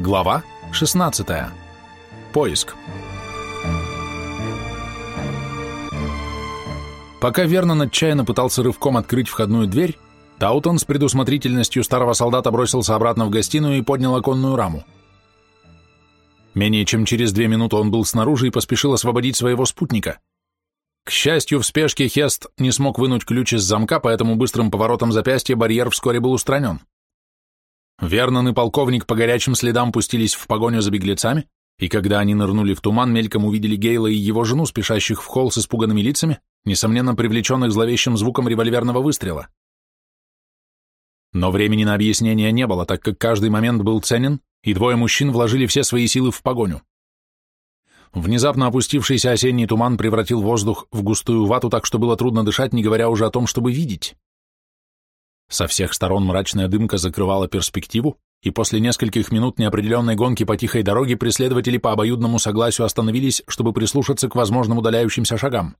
Глава 16. Поиск. Пока Вернон отчаянно пытался рывком открыть входную дверь, Таутон с предусмотрительностью старого солдата бросился обратно в гостиную и поднял оконную раму. Менее чем через две минуты он был снаружи и поспешил освободить своего спутника. К счастью, в спешке Хест не смог вынуть ключ из замка, поэтому быстрым поворотом запястья барьер вскоре был устранен. Вернон и полковник по горячим следам пустились в погоню за беглецами, и когда они нырнули в туман, мельком увидели Гейла и его жену, спешащих в холл с испуганными лицами, несомненно привлеченных зловещим звуком револьверного выстрела. Но времени на объяснение не было, так как каждый момент был ценен, и двое мужчин вложили все свои силы в погоню. Внезапно опустившийся осенний туман превратил воздух в густую вату, так что было трудно дышать, не говоря уже о том, чтобы видеть. Со всех сторон мрачная дымка закрывала перспективу, и после нескольких минут неопределенной гонки по тихой дороге преследователи по обоюдному согласию остановились, чтобы прислушаться к возможным удаляющимся шагам.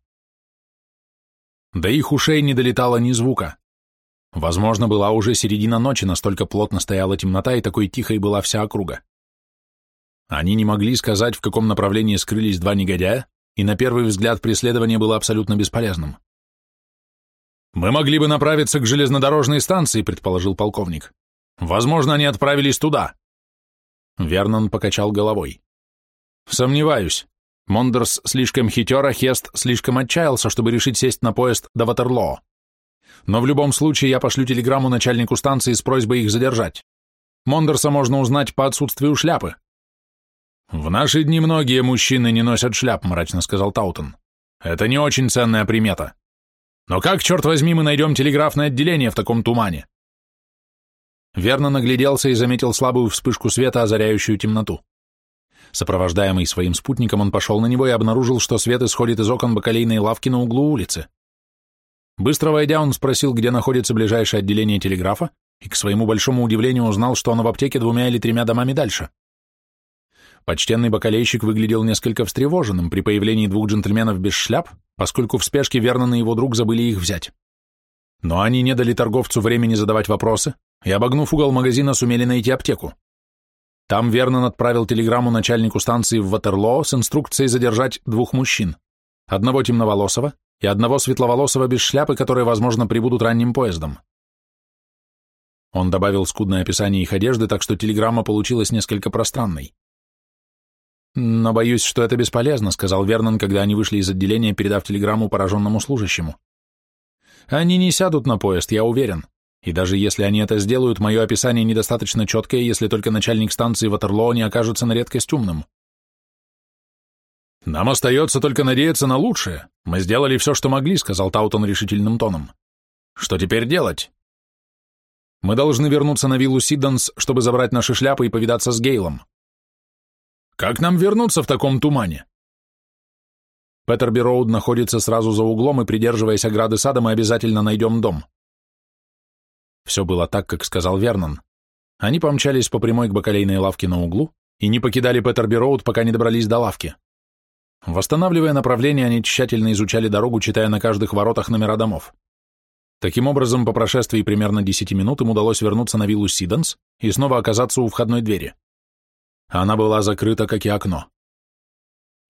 До их ушей не долетало ни звука. Возможно, была уже середина ночи, настолько плотно стояла темнота, и такой тихой была вся округа. Они не могли сказать, в каком направлении скрылись два негодяя, и на первый взгляд преследование было абсолютно бесполезным. «Мы могли бы направиться к железнодорожной станции», — предположил полковник. «Возможно, они отправились туда». Вернон покачал головой. «Сомневаюсь. Мондерс слишком хитер, а Хест слишком отчаялся, чтобы решить сесть на поезд до Ватерлоо. Но в любом случае я пошлю телеграмму начальнику станции с просьбой их задержать. Мондерса можно узнать по отсутствию шляпы». «В наши дни многие мужчины не носят шляп», — мрачно сказал Таутон. «Это не очень ценная примета». Но как, черт возьми, мы найдем телеграфное отделение в таком тумане? Верно нагляделся и заметил слабую вспышку света, озаряющую темноту. Сопровождаемый своим спутником, он пошел на него и обнаружил, что свет исходит из окон бакалейной лавки на углу улицы. Быстро войдя, он спросил, где находится ближайшее отделение телеграфа, и к своему большому удивлению узнал, что оно в аптеке двумя или тремя домами дальше. Почтенный бакалейщик выглядел несколько встревоженным при появлении двух джентльменов без шляп, поскольку в спешке Вернон и его друг забыли их взять. Но они не дали торговцу времени задавать вопросы, и, обогнув угол магазина, сумели найти аптеку. Там Вернон отправил телеграмму начальнику станции в Ватерлоо с инструкцией задержать двух мужчин, одного темноволосого и одного светловолосого без шляпы, которые, возможно, прибудут ранним поездом. Он добавил скудное описание их одежды, так что телеграмма получилась несколько пространной. «Но боюсь, что это бесполезно», — сказал Вернон, когда они вышли из отделения, передав телеграмму пораженному служащему. «Они не сядут на поезд, я уверен. И даже если они это сделают, мое описание недостаточно четкое, если только начальник станции Ватерлоо не окажется на редкость умным». «Нам остается только надеяться на лучшее. Мы сделали все, что могли», — сказал Таутон решительным тоном. «Что теперь делать?» «Мы должны вернуться на виллу Сидденс, чтобы забрать наши шляпы и повидаться с Гейлом. Как нам вернуться в таком тумане? Петерби-Роуд находится сразу за углом, и, придерживаясь ограды сада, мы обязательно найдем дом. Все было так, как сказал Вернон. Они помчались по прямой к бакалейной лавке на углу и не покидали Петерби-Роуд, пока не добрались до лавки. Восстанавливая направление, они тщательно изучали дорогу, читая на каждых воротах номера домов. Таким образом, по прошествии примерно 10 минут им удалось вернуться на виллу Сиденс и снова оказаться у входной двери. Она была закрыта, как и окно.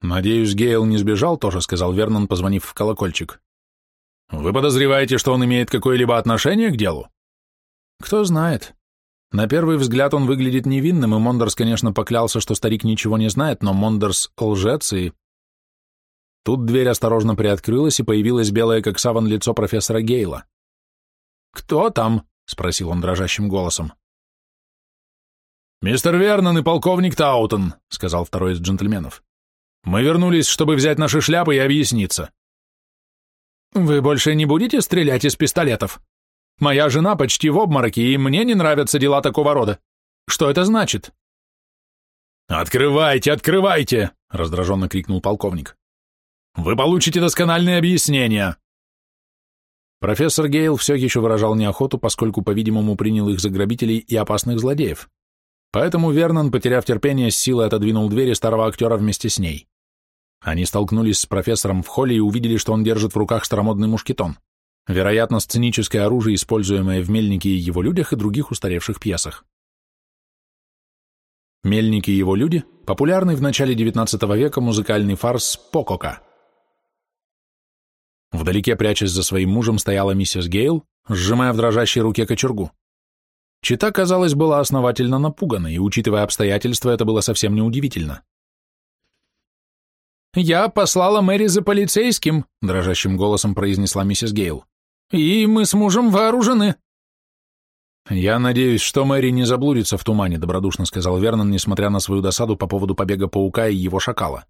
«Надеюсь, Гейл не сбежал тоже», — сказал Вернон, позвонив в колокольчик. «Вы подозреваете, что он имеет какое-либо отношение к делу?» «Кто знает. На первый взгляд он выглядит невинным, и Мондерс, конечно, поклялся, что старик ничего не знает, но Мондерс — лжец, и...» Тут дверь осторожно приоткрылась, и появилось белое, как саван, лицо профессора Гейла. «Кто там?» — спросил он дрожащим голосом. «Мистер Вернон и полковник Таутон», — сказал второй из джентльменов. «Мы вернулись, чтобы взять наши шляпы и объясниться». «Вы больше не будете стрелять из пистолетов? Моя жена почти в обмороке, и мне не нравятся дела такого рода. Что это значит?» «Открывайте, открывайте!» — раздраженно крикнул полковник. «Вы получите доскональные объяснения!» Профессор Гейл все еще выражал неохоту, поскольку, по-видимому, принял их за грабителей и опасных злодеев. Поэтому Вернон, потеряв терпение, с силой отодвинул двери старого актера вместе с ней. Они столкнулись с профессором в холле и увидели, что он держит в руках старомодный мушкетон. Вероятно, сценическое оружие, используемое в «Мельнике» и его людях и других устаревших пьесах. Мельник и его люди – популярный в начале XIX века музыкальный фарс «Покока». Вдалеке, прячась за своим мужем, стояла миссис Гейл, сжимая в дрожащей руке кочергу. Чита, казалось, была основательно напугана, и, учитывая обстоятельства, это было совсем неудивительно. «Я послала Мэри за полицейским», — дрожащим голосом произнесла миссис Гейл. «И мы с мужем вооружены». «Я надеюсь, что Мэри не заблудится в тумане», — добродушно сказал Вернон, несмотря на свою досаду по поводу побега паука и его шакала.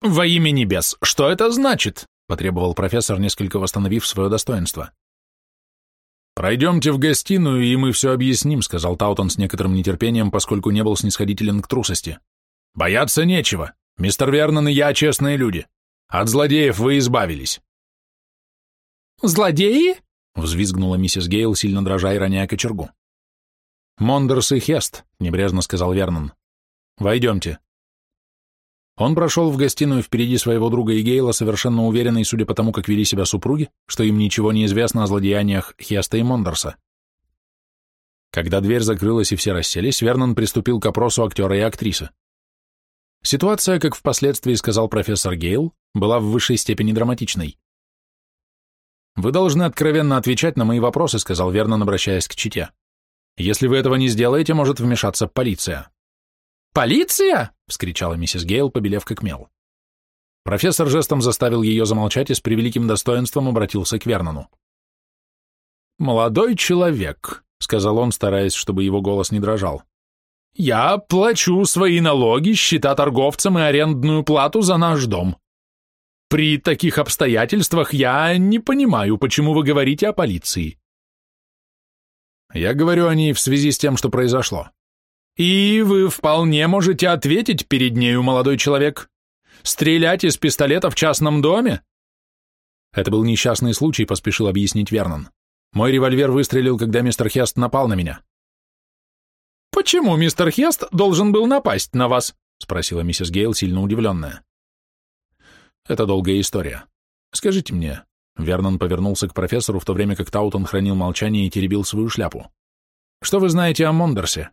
«Во имя небес, что это значит?» — потребовал профессор, несколько восстановив свое достоинство. «Пройдемте в гостиную, и мы все объясним», — сказал Таутон с некоторым нетерпением, поскольку не был снисходителен к трусости. «Бояться нечего. Мистер Вернон и я честные люди. От злодеев вы избавились. Злодеи? Взвизгнула миссис Гейл, сильно дрожа и роняя кочергу. Мондерс и Хест, небрежно сказал Вернон. Войдемте. Он прошел в гостиную впереди своего друга и Гейла, совершенно уверенный, судя по тому, как вели себя супруги, что им ничего не известно о злодеяниях Хеста и Мондерса. Когда дверь закрылась и все расселись, Вернон приступил к опросу актера и актрисы. Ситуация, как впоследствии сказал профессор Гейл, была в высшей степени драматичной. «Вы должны откровенно отвечать на мои вопросы», сказал Вернон, обращаясь к чите. «Если вы этого не сделаете, может вмешаться полиция». «Полиция?» — вскричала миссис Гейл, побелев как мел. Профессор жестом заставил ее замолчать и с превеликим достоинством обратился к Вернону. «Молодой человек», — сказал он, стараясь, чтобы его голос не дрожал. Я плачу свои налоги, счета торговцам и арендную плату за наш дом. При таких обстоятельствах я не понимаю, почему вы говорите о полиции. Я говорю о ней в связи с тем, что произошло. И вы вполне можете ответить перед нею, молодой человек. Стрелять из пистолета в частном доме? Это был несчастный случай, поспешил объяснить Вернон. Мой револьвер выстрелил, когда мистер Хест напал на меня. «Почему мистер Хест должен был напасть на вас?» — спросила миссис Гейл, сильно удивленная. «Это долгая история. Скажите мне...» Вернон повернулся к профессору, в то время как Таутон хранил молчание и теребил свою шляпу. «Что вы знаете о Мондерсе?»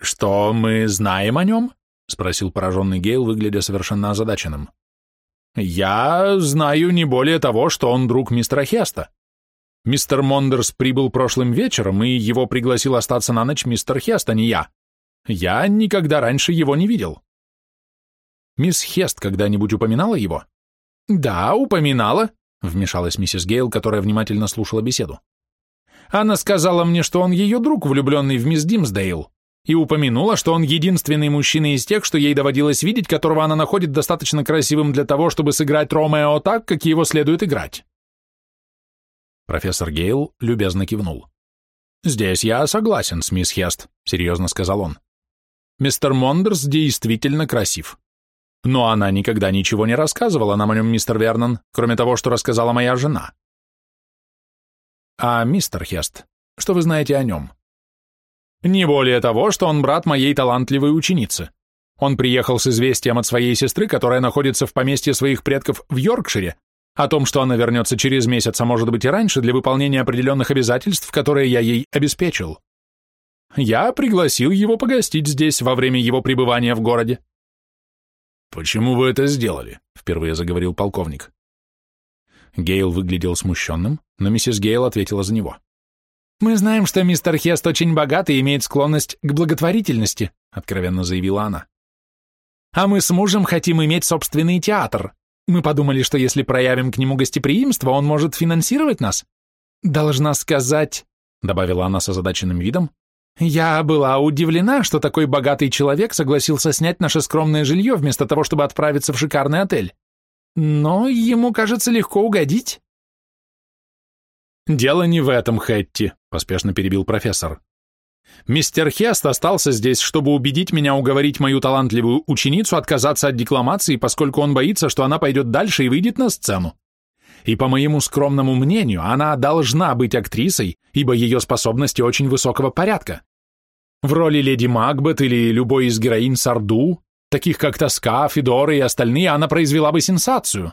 «Что мы знаем о нем?» — спросил пораженный Гейл, выглядя совершенно озадаченным. «Я знаю не более того, что он друг мистера Хеста. Мистер Мондерс прибыл прошлым вечером, и его пригласил остаться на ночь мистер Хест, а не я. Я никогда раньше его не видел. Мисс Хест когда-нибудь упоминала его? Да, упоминала, вмешалась миссис Гейл, которая внимательно слушала беседу. Она сказала мне, что он ее друг, влюбленный в мисс Димсдейл, и упомянула, что он единственный мужчина из тех, что ей доводилось видеть, которого она находит достаточно красивым для того, чтобы сыграть Ромео так, как его следует играть. Профессор Гейл любезно кивнул. «Здесь я согласен с мисс Хест», — серьезно сказал он. «Мистер Мондерс действительно красив. Но она никогда ничего не рассказывала нам о нем, мистер Вернон, кроме того, что рассказала моя жена». «А мистер Хест, что вы знаете о нем?» «Не более того, что он брат моей талантливой ученицы. Он приехал с известием от своей сестры, которая находится в поместье своих предков в Йоркшире, о том, что она вернется через месяц, а может быть и раньше, для выполнения определенных обязательств, которые я ей обеспечил. Я пригласил его погостить здесь во время его пребывания в городе. «Почему вы это сделали?» — впервые заговорил полковник. Гейл выглядел смущенным, но миссис Гейл ответила за него. «Мы знаем, что мистер Хест очень богат и имеет склонность к благотворительности», — откровенно заявила она. «А мы с мужем хотим иметь собственный театр. Мы подумали, что если проявим к нему гостеприимство, он может финансировать нас. Должна сказать, — добавила она с озадаченным видом, — я была удивлена, что такой богатый человек согласился снять наше скромное жилье вместо того, чтобы отправиться в шикарный отель. Но ему, кажется, легко угодить. «Дело не в этом, Хэтти», — поспешно перебил профессор. Мистер Хест остался здесь, чтобы убедить меня уговорить мою талантливую ученицу отказаться от декламации, поскольку он боится, что она пойдет дальше и выйдет на сцену. И по моему скромному мнению, она должна быть актрисой, ибо ее способности очень высокого порядка. В роли леди Макбет или любой из героинь Сарду, таких как Тоска, Федора и остальные, она произвела бы сенсацию.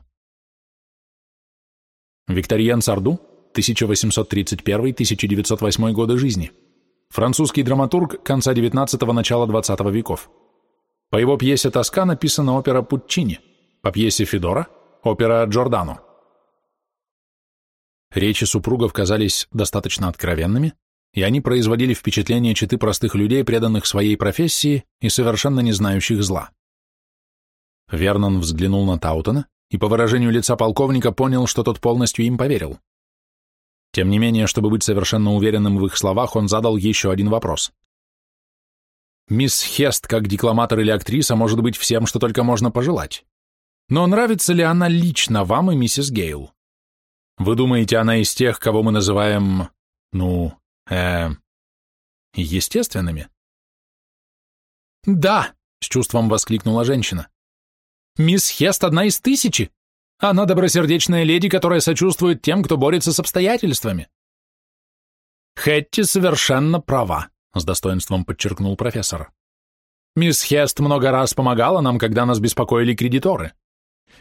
Викториан Сарду, 1831-1908 годы жизни французский драматург конца XIX – начала XX веков. По его пьесе «Тоска» написана опера Пуччини, по пьесе Федора – опера Джордано. Речи супругов казались достаточно откровенными, и они производили впечатление четы простых людей, преданных своей профессии и совершенно не знающих зла. Вернон взглянул на Таутона и по выражению лица полковника понял, что тот полностью им поверил. Тем не менее, чтобы быть совершенно уверенным в их словах, он задал еще один вопрос. Мисс Хест, как декламатор или актриса, может быть всем, что только можно пожелать. Но нравится ли она лично вам и миссис Гейл? Вы думаете, она из тех, кого мы называем, ну, э, естественными? Да, с чувством воскликнула женщина. Мисс Хест одна из тысячи. Она добросердечная леди, которая сочувствует тем, кто борется с обстоятельствами. Хэтти совершенно права, с достоинством подчеркнул профессор. Мисс Хест много раз помогала нам, когда нас беспокоили кредиторы.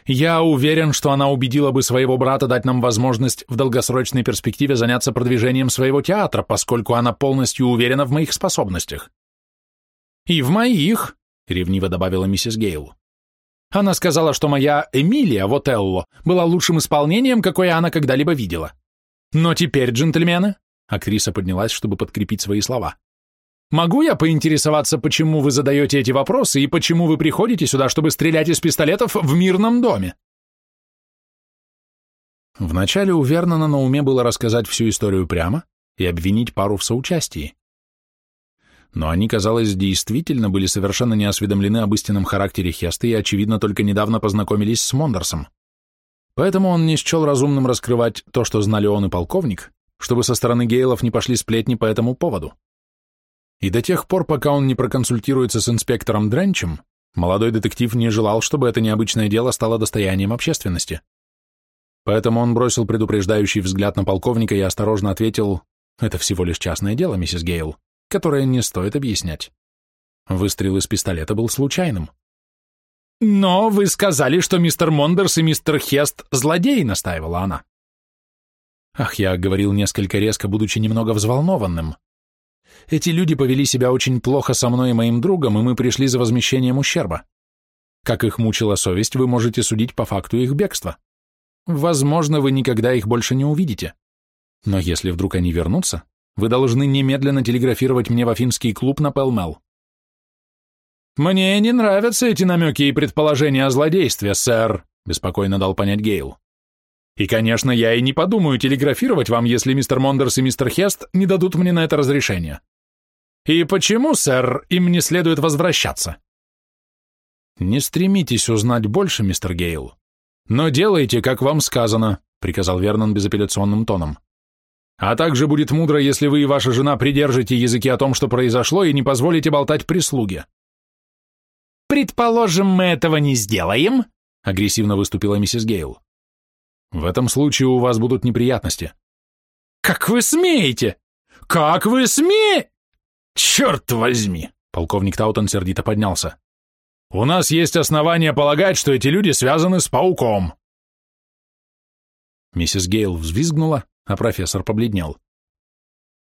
Я уверен, что она убедила бы своего брата дать нам возможность в долгосрочной перспективе заняться продвижением своего театра, поскольку она полностью уверена в моих способностях. И в моих, ревниво добавила миссис Гейл. Она сказала, что моя Эмилия в Отелло была лучшим исполнением, какое она когда-либо видела. Но теперь, джентльмены, актриса поднялась, чтобы подкрепить свои слова. Могу я поинтересоваться, почему вы задаете эти вопросы и почему вы приходите сюда, чтобы стрелять из пистолетов в мирном доме? Вначале у Вернона на уме было рассказать всю историю прямо и обвинить пару в соучастии но они, казалось, действительно были совершенно не осведомлены об истинном характере Хеста и, очевидно, только недавно познакомились с Мондерсом. Поэтому он не счел разумным раскрывать то, что знали он и полковник, чтобы со стороны Гейлов не пошли сплетни по этому поводу. И до тех пор, пока он не проконсультируется с инспектором Дренчем, молодой детектив не желал, чтобы это необычное дело стало достоянием общественности. Поэтому он бросил предупреждающий взгляд на полковника и осторожно ответил, «Это всего лишь частное дело, миссис Гейл которое не стоит объяснять. Выстрел из пистолета был случайным. «Но вы сказали, что мистер Мондерс и мистер Хест — злодеи», — настаивала она. Ах, я говорил несколько резко, будучи немного взволнованным. Эти люди повели себя очень плохо со мной и моим другом, и мы пришли за возмещением ущерба. Как их мучила совесть, вы можете судить по факту их бегства. Возможно, вы никогда их больше не увидите. Но если вдруг они вернутся, вы должны немедленно телеграфировать мне в афинский клуб на Пелмел. «Мне не нравятся эти намеки и предположения о злодействе, сэр», беспокойно дал понять Гейл. «И, конечно, я и не подумаю телеграфировать вам, если мистер Мондерс и мистер Хест не дадут мне на это разрешение. И почему, сэр, им не следует возвращаться?» «Не стремитесь узнать больше, мистер Гейл, но делайте, как вам сказано», приказал Вернон безапелляционным тоном. А также будет мудро, если вы и ваша жена придержите языки о том, что произошло, и не позволите болтать прислуге. «Предположим, мы этого не сделаем», — агрессивно выступила миссис Гейл. «В этом случае у вас будут неприятности». «Как вы смеете? Как вы смеете? Черт возьми!» Полковник Таутон сердито поднялся. «У нас есть основания полагать, что эти люди связаны с пауком». Миссис Гейл взвизгнула, а профессор побледнел.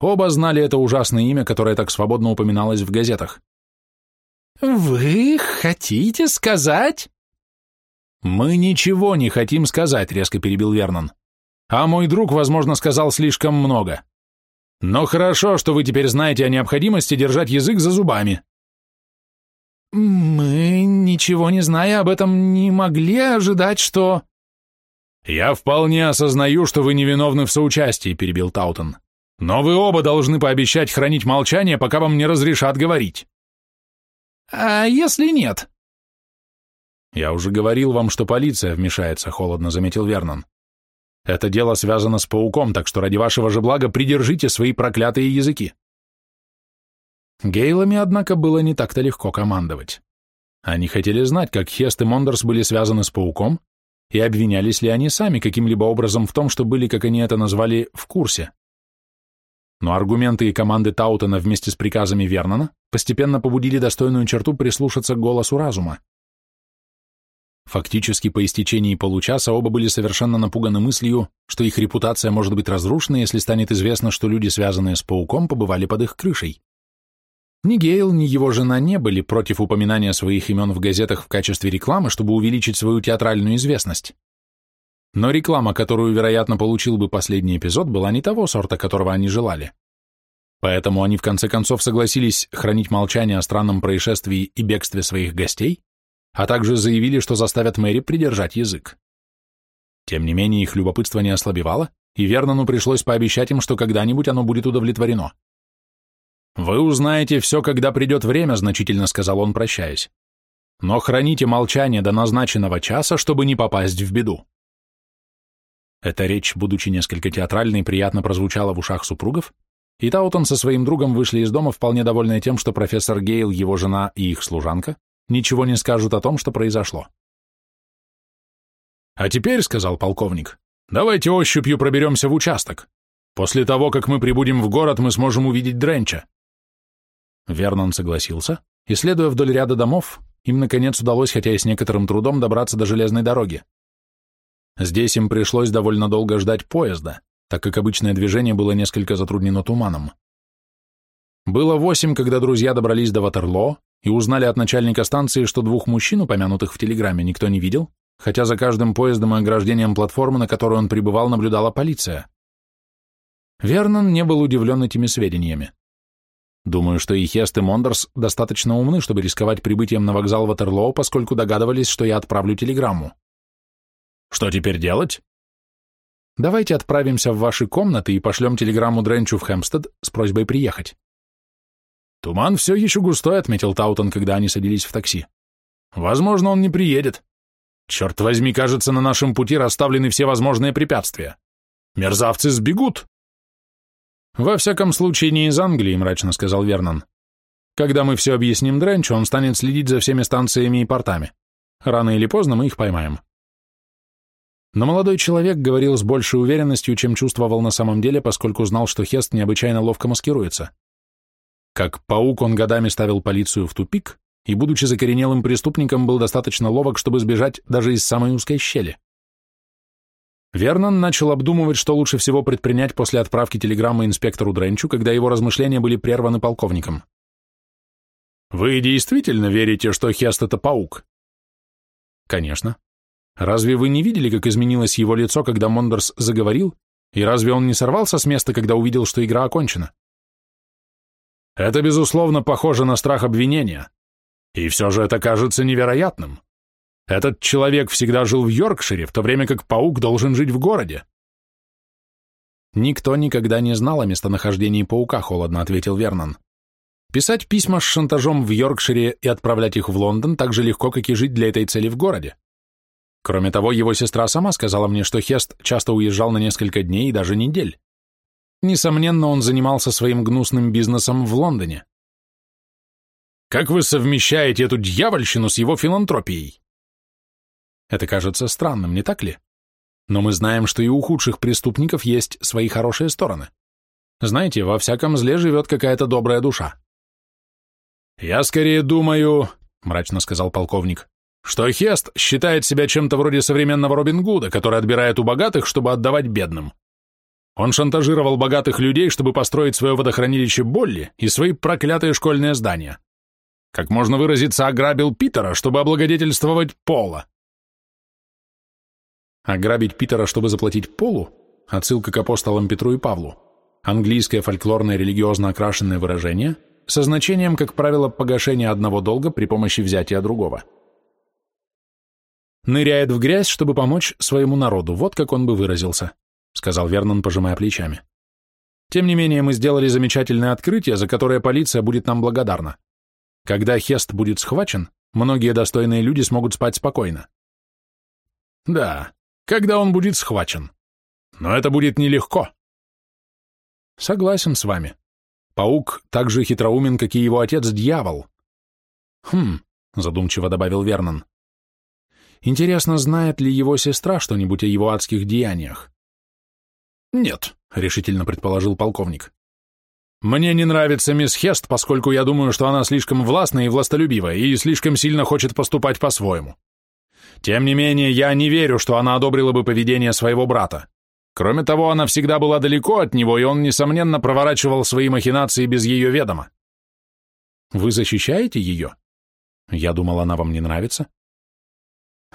Оба знали это ужасное имя, которое так свободно упоминалось в газетах. «Вы хотите сказать?» «Мы ничего не хотим сказать», — резко перебил Вернон. «А мой друг, возможно, сказал слишком много. Но хорошо, что вы теперь знаете о необходимости держать язык за зубами». «Мы, ничего не зная об этом, не могли ожидать, что...» «Я вполне осознаю, что вы невиновны в соучастии», — перебил Таутон. «Но вы оба должны пообещать хранить молчание, пока вам не разрешат говорить». «А если нет?» «Я уже говорил вам, что полиция вмешается», — холодно заметил Вернон. «Это дело связано с пауком, так что ради вашего же блага придержите свои проклятые языки». Гейлами, однако, было не так-то легко командовать. Они хотели знать, как Хест и Мондерс были связаны с пауком, и обвинялись ли они сами каким-либо образом в том, что были, как они это назвали, в курсе. Но аргументы и команды Таутона вместе с приказами Вернона постепенно побудили достойную черту прислушаться к голосу разума. Фактически по истечении получаса оба были совершенно напуганы мыслью, что их репутация может быть разрушена, если станет известно, что люди, связанные с пауком, побывали под их крышей. Ни Гейл, ни его жена не были против упоминания своих имен в газетах в качестве рекламы, чтобы увеличить свою театральную известность. Но реклама, которую, вероятно, получил бы последний эпизод, была не того сорта, которого они желали. Поэтому они в конце концов согласились хранить молчание о странном происшествии и бегстве своих гостей, а также заявили, что заставят Мэри придержать язык. Тем не менее, их любопытство не ослабевало, и Вернону пришлось пообещать им, что когда-нибудь оно будет удовлетворено. «Вы узнаете все, когда придет время», — значительно сказал он, прощаясь. «Но храните молчание до назначенного часа, чтобы не попасть в беду». Эта речь, будучи несколько театральной, приятно прозвучала в ушах супругов, и Таутон со своим другом вышли из дома, вполне довольные тем, что профессор Гейл, его жена и их служанка ничего не скажут о том, что произошло. «А теперь, — сказал полковник, — давайте ощупью проберемся в участок. После того, как мы прибудем в город, мы сможем увидеть Дренча». Вернон согласился, и, следуя вдоль ряда домов, им, наконец, удалось, хотя и с некоторым трудом, добраться до железной дороги. Здесь им пришлось довольно долго ждать поезда, так как обычное движение было несколько затруднено туманом. Было восемь, когда друзья добрались до Ватерлоо и узнали от начальника станции, что двух мужчин, упомянутых в телеграмме, никто не видел, хотя за каждым поездом и ограждением платформы, на которой он прибывал, наблюдала полиция. Вернон не был удивлен этими сведениями. Думаю, что и Хест, и Мондерс достаточно умны, чтобы рисковать прибытием на вокзал Ватерлоо, поскольку догадывались, что я отправлю телеграмму. Что теперь делать? Давайте отправимся в ваши комнаты и пошлем телеграмму Дренчу в Хэмпстед с просьбой приехать. Туман все еще густой, отметил Таутон, когда они садились в такси. Возможно, он не приедет. Черт возьми, кажется, на нашем пути расставлены все возможные препятствия. Мерзавцы сбегут. Во всяком случае, не из Англии, мрачно сказал Вернон. Когда мы все объясним Дренчу, он станет следить за всеми станциями и портами. Рано или поздно мы их поймаем. Но молодой человек говорил с большей уверенностью, чем чувствовал на самом деле, поскольку знал, что Хест необычайно ловко маскируется. Как паук он годами ставил полицию в тупик, и, будучи закоренелым преступником, был достаточно ловок, чтобы сбежать даже из самой узкой щели. Вернон начал обдумывать, что лучше всего предпринять после отправки телеграммы инспектору Дренчу, когда его размышления были прерваны полковником. «Вы действительно верите, что Хест — это паук?» «Конечно. Разве вы не видели, как изменилось его лицо, когда Мондерс заговорил, и разве он не сорвался с места, когда увидел, что игра окончена? Это, безусловно, похоже на страх обвинения. И все же это кажется невероятным. Этот человек всегда жил в Йоркшире, в то время как паук должен жить в городе. Никто никогда не знал о местонахождении паука, холодно ответил Вернон. Писать письма с шантажом в Йоркшире и отправлять их в Лондон так же легко, как и жить для этой цели в городе. Кроме того, его сестра сама сказала мне, что Хест часто уезжал на несколько дней и даже недель. Несомненно, он занимался своим гнусным бизнесом в Лондоне. Как вы совмещаете эту дьявольщину с его филантропией? Это кажется странным, не так ли? Но мы знаем, что и у худших преступников есть свои хорошие стороны. Знаете, во всяком зле живет какая-то добрая душа. «Я скорее думаю», — мрачно сказал полковник, что Хест считает себя чем-то вроде современного Робин Гуда, который отбирает у богатых, чтобы отдавать бедным. Он шантажировал богатых людей, чтобы построить свое водохранилище Болли и свои проклятые школьные здания. Как можно выразиться, ограбил Питера, чтобы облагодетельствовать Пола. Ограбить Питера, чтобы заплатить Полу? Отсылка к апостолам Петру и Павлу. Английское фольклорное религиозно окрашенное выражение со значением, как правило, погашения одного долга при помощи взятия другого ныряет в грязь, чтобы помочь своему народу, вот как он бы выразился», — сказал Вернон, пожимая плечами. «Тем не менее, мы сделали замечательное открытие, за которое полиция будет нам благодарна. Когда Хест будет схвачен, многие достойные люди смогут спать спокойно». «Да, когда он будет схвачен. Но это будет нелегко». «Согласен с вами. Паук так же хитроумен, как и его отец-дьявол». «Хм», — задумчиво добавил Вернон. Интересно, знает ли его сестра что-нибудь о его адских деяниях? Нет, решительно предположил полковник. Мне не нравится мисс Хест, поскольку я думаю, что она слишком властна и властолюбива и слишком сильно хочет поступать по-своему. Тем не менее, я не верю, что она одобрила бы поведение своего брата. Кроме того, она всегда была далеко от него, и он, несомненно, проворачивал свои махинации без ее ведома. Вы защищаете ее? Я думал, она вам не нравится.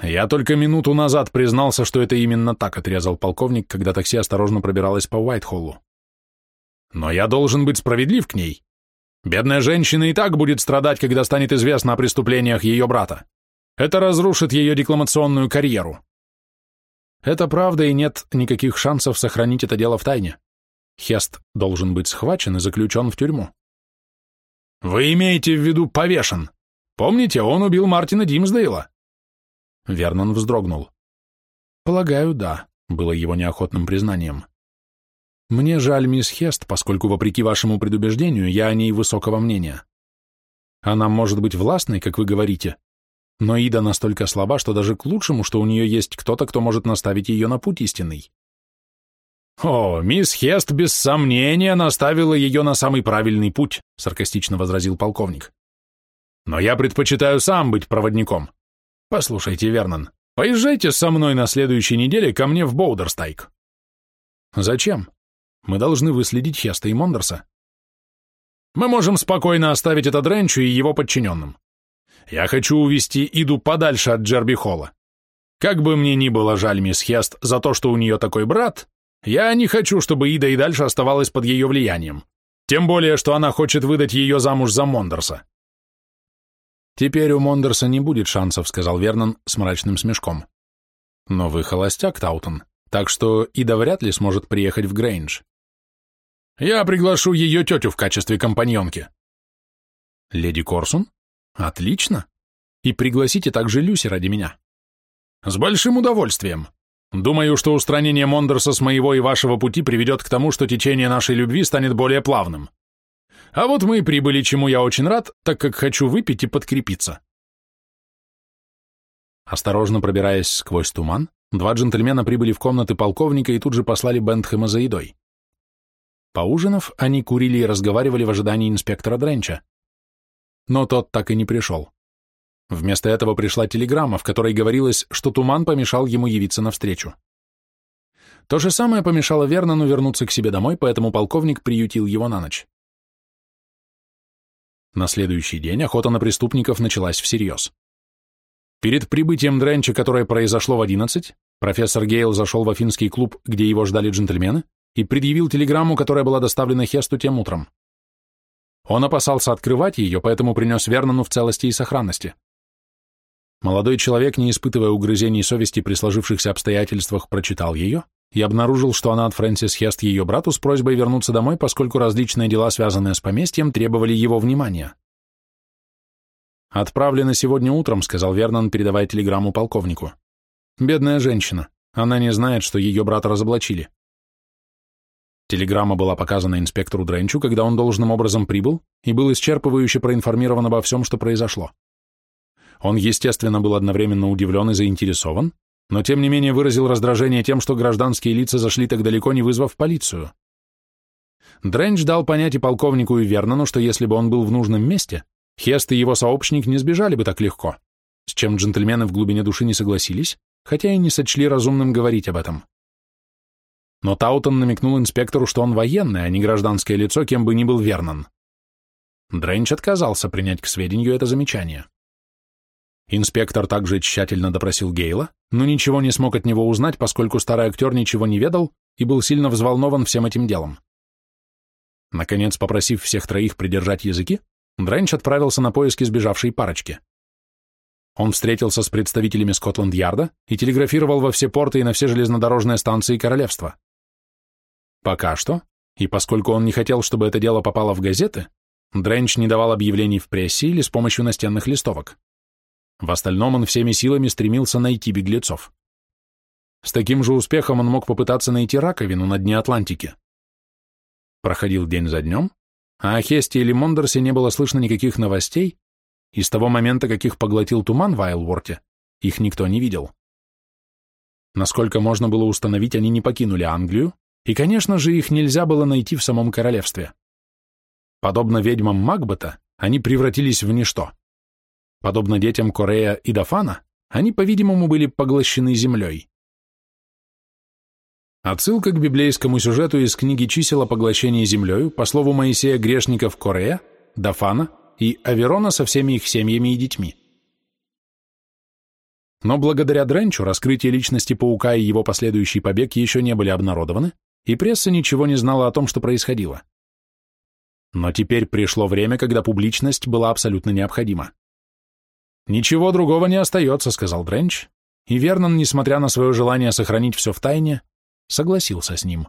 Я только минуту назад признался, что это именно так, отрезал полковник, когда такси осторожно пробиралось по Уайтхоллу. Но я должен быть справедлив к ней. Бедная женщина и так будет страдать, когда станет известно о преступлениях ее брата. Это разрушит ее декламационную карьеру. Это правда, и нет никаких шансов сохранить это дело в тайне. Хест должен быть схвачен и заключен в тюрьму. Вы имеете в виду повешен? Помните, он убил Мартина Димсдейла? Вернон вздрогнул. Полагаю, да, было его неохотным признанием. Мне жаль мисс Хест, поскольку, вопреки вашему предубеждению, я о ней высокого мнения. Она может быть властной, как вы говорите, но Ида настолько слаба, что даже к лучшему, что у нее есть кто-то, кто может наставить ее на путь истинный. «О, мисс Хест без сомнения наставила ее на самый правильный путь», саркастично возразил полковник. «Но я предпочитаю сам быть проводником. Послушайте, Вернон, поезжайте со мной на следующей неделе ко мне в Боудерстайк». «Зачем?» Мы должны выследить Хеста и Мондерса. Мы можем спокойно оставить это Дренчу и его подчиненным. Я хочу увести Иду подальше от Джерби Холла. Как бы мне ни было жаль мисс Хест за то, что у нее такой брат, я не хочу, чтобы Ида и дальше оставалась под ее влиянием. Тем более, что она хочет выдать ее замуж за Мондерса. «Теперь у Мондерса не будет шансов», — сказал Вернон с мрачным смешком. «Но вы холостяк, Таутон, так что Ида вряд ли сможет приехать в Грейндж. Я приглашу ее тетю в качестве компаньонки. Леди Корсун? Отлично. И пригласите также Люси ради меня. С большим удовольствием. Думаю, что устранение Мондерса с моего и вашего пути приведет к тому, что течение нашей любви станет более плавным. А вот мы и прибыли, чему я очень рад, так как хочу выпить и подкрепиться. Осторожно пробираясь сквозь туман, два джентльмена прибыли в комнаты полковника и тут же послали Бентхэма за едой. Поужинав, они курили и разговаривали в ожидании инспектора Дренча. Но тот так и не пришел. Вместо этого пришла телеграмма, в которой говорилось, что туман помешал ему явиться навстречу. То же самое помешало Вернону вернуться к себе домой, поэтому полковник приютил его на ночь. На следующий день охота на преступников началась всерьез. Перед прибытием Дренча, которое произошло в 11, профессор Гейл зашел в афинский клуб, где его ждали джентльмены, и предъявил телеграмму, которая была доставлена Хесту тем утром. Он опасался открывать ее, поэтому принес Вернону в целости и сохранности. Молодой человек, не испытывая угрызений совести при сложившихся обстоятельствах, прочитал ее и обнаружил, что она от Фрэнсис Хест ее брату с просьбой вернуться домой, поскольку различные дела, связанные с поместьем, требовали его внимания. «Отправлено сегодня утром», — сказал Вернон, передавая телеграмму полковнику. «Бедная женщина. Она не знает, что ее брата разоблачили. Телеграмма была показана инспектору Дренчу, когда он должным образом прибыл и был исчерпывающе проинформирован обо всем, что произошло. Он, естественно, был одновременно удивлен и заинтересован, но тем не менее выразил раздражение тем, что гражданские лица зашли так далеко, не вызвав полицию. Дренч дал понять и полковнику и Вернону, что если бы он был в нужном месте, Хест и его сообщник не сбежали бы так легко, с чем джентльмены в глубине души не согласились, хотя и не сочли разумным говорить об этом. Но Таутон намекнул инспектору, что он военный, а не гражданское лицо, кем бы ни был Вернон. Дренч отказался принять к сведению это замечание. Инспектор также тщательно допросил Гейла, но ничего не смог от него узнать, поскольку старый актер ничего не ведал и был сильно взволнован всем этим делом. Наконец, попросив всех троих придержать языки, Дренч отправился на поиски сбежавшей парочки. Он встретился с представителями Скотланд-Ярда и телеграфировал во все порты и на все железнодорожные станции королевства. Пока что, и поскольку он не хотел, чтобы это дело попало в газеты, Дренч не давал объявлений в прессе или с помощью настенных листовок. В остальном он всеми силами стремился найти беглецов. С таким же успехом он мог попытаться найти раковину на дне Атлантики. Проходил день за днем, а о Хесте или Мондерсе не было слышно никаких новостей, и с того момента, как их поглотил туман в Айлворте, их никто не видел. Насколько можно было установить, они не покинули Англию, и, конечно же, их нельзя было найти в самом королевстве. Подобно ведьмам Макбета, они превратились в ничто. Подобно детям Корея и Дафана, Они, по-видимому, были поглощены землей. Отсылка к библейскому сюжету из книги чисел о поглощении землею, по слову Моисея грешников Корея, Дафана и Аверона со всеми их семьями и детьми. Но благодаря Дренчу раскрытие личности паука и его последующий побег еще не были обнародованы, и пресса ничего не знала о том, что происходило. Но теперь пришло время, когда публичность была абсолютно необходима. «Ничего другого не остается», — сказал Дренч, и Вернон, несмотря на свое желание сохранить все в тайне, согласился с ним.